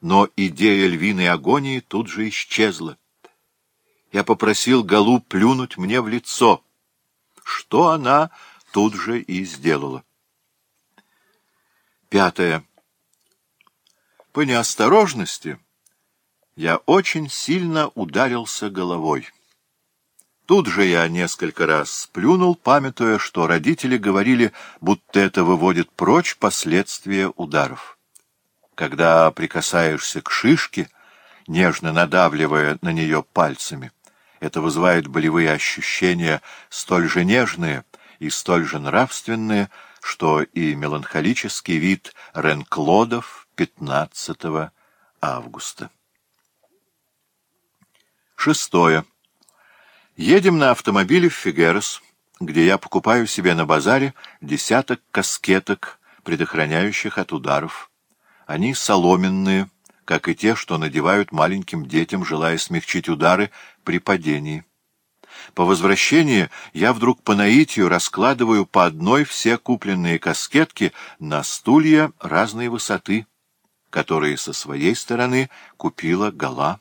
но идея львиной агонии тут же исчезла. Я попросил Галу плюнуть мне в лицо, что она тут же и сделала. Пятое. По неосторожности я очень сильно ударился головой. Тут же я несколько раз сплюнул, памятуя, что родители говорили, будто это выводит прочь последствия ударов когда прикасаешься к шишке, нежно надавливая на нее пальцами. Это вызывает болевые ощущения столь же нежные и столь же нравственные, что и меланхолический вид Ренклодов 15 августа. Шестое. Едем на автомобиле в Фигерос, где я покупаю себе на базаре десяток каскеток, предохраняющих от ударов они соломенные, как и те, что надевают маленьким детям, желая смягчить удары при падении. По возвращении я вдруг по наитию раскладываю по одной все купленные каскетки на стулья разной высоты, которые со своей стороны купила Гала.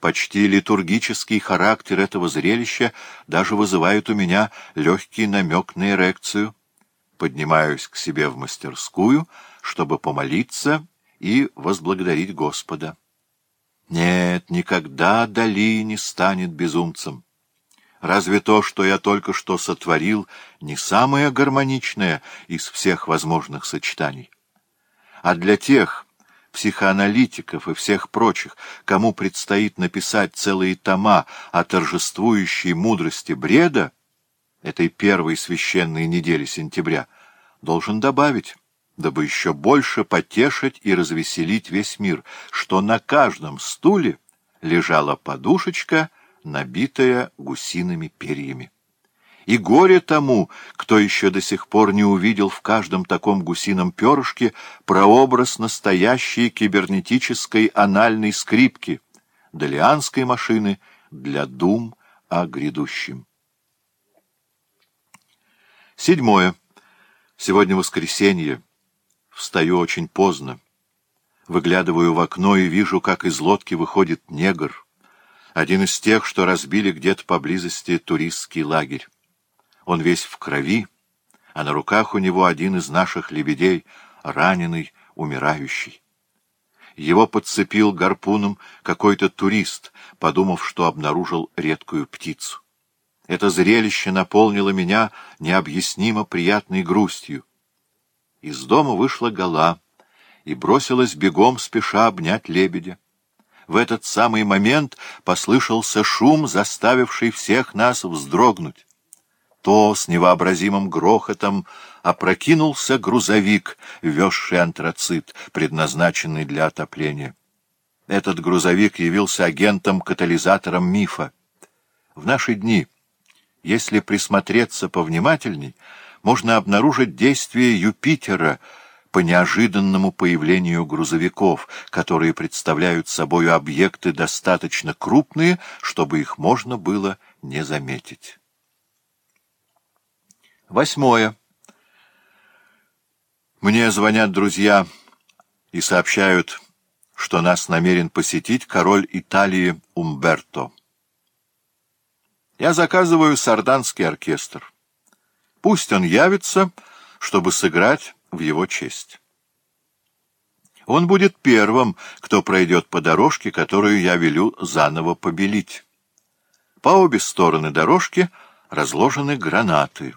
Почти литургический характер этого зрелища даже вызывает у меня легкий намек на эрекцию — поднимаюсь к себе в мастерскую, чтобы помолиться и возблагодарить Господа. Нет, никогда Дали не станет безумцем. Разве то, что я только что сотворил, не самое гармоничное из всех возможных сочетаний? А для тех психоаналитиков и всех прочих, кому предстоит написать целые тома о торжествующей мудрости бреда, этой первой священной недели сентября, должен добавить, дабы еще больше потешить и развеселить весь мир, что на каждом стуле лежала подушечка, набитая гусиными перьями. И горе тому, кто еще до сих пор не увидел в каждом таком гусином перышке прообраз настоящей кибернетической анальной скрипки, долианской машины для дум о грядущем. Седьмое. Сегодня воскресенье. Встаю очень поздно. Выглядываю в окно и вижу, как из лодки выходит негр. Один из тех, что разбили где-то поблизости туристский лагерь. Он весь в крови, а на руках у него один из наших лебедей, раненый, умирающий. Его подцепил гарпуном какой-то турист, подумав, что обнаружил редкую птицу. Это зрелище наполнило меня необъяснимо приятной грустью. Из дома вышла гала и бросилась бегом, спеша обнять лебедя. В этот самый момент послышался шум, заставивший всех нас вздрогнуть. То с невообразимым грохотом опрокинулся грузовик, везший антрацит, предназначенный для отопления. Этот грузовик явился агентом-катализатором мифа. В наши дни если присмотреться повнимательней, можно обнаружить действие Юпитера по неожиданному появлению грузовиков, которые представляют собой объекты достаточно крупные, чтобы их можно было не заметить. Восьмое. Мне звонят друзья и сообщают, что нас намерен посетить король Италии Умберто. Я заказываю сарданский оркестр. Пусть он явится, чтобы сыграть в его честь. Он будет первым, кто пройдет по дорожке, которую я велю заново побелить. По обе стороны дорожки разложены гранаты.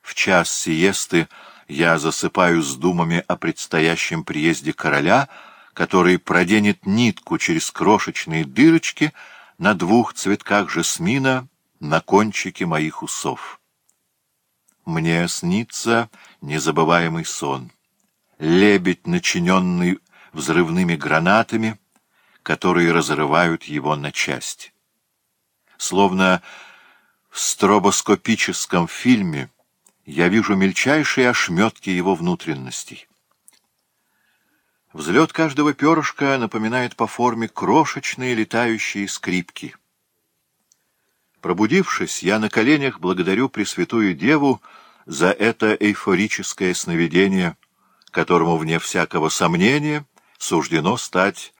В час сиесты я засыпаю с думами о предстоящем приезде короля, который проденет нитку через крошечные дырочки — на двух цветках жасмина на кончике моих усов. Мне снится незабываемый сон. Лебедь, начиненный взрывными гранатами, которые разрывают его на части. Словно в стробоскопическом фильме я вижу мельчайшие ошметки его внутренностей. Взлет каждого перышка напоминает по форме крошечные летающие скрипки. Пробудившись, я на коленях благодарю Пресвятую Деву за это эйфорическое сновидение, которому, вне всякого сомнения, суждено стать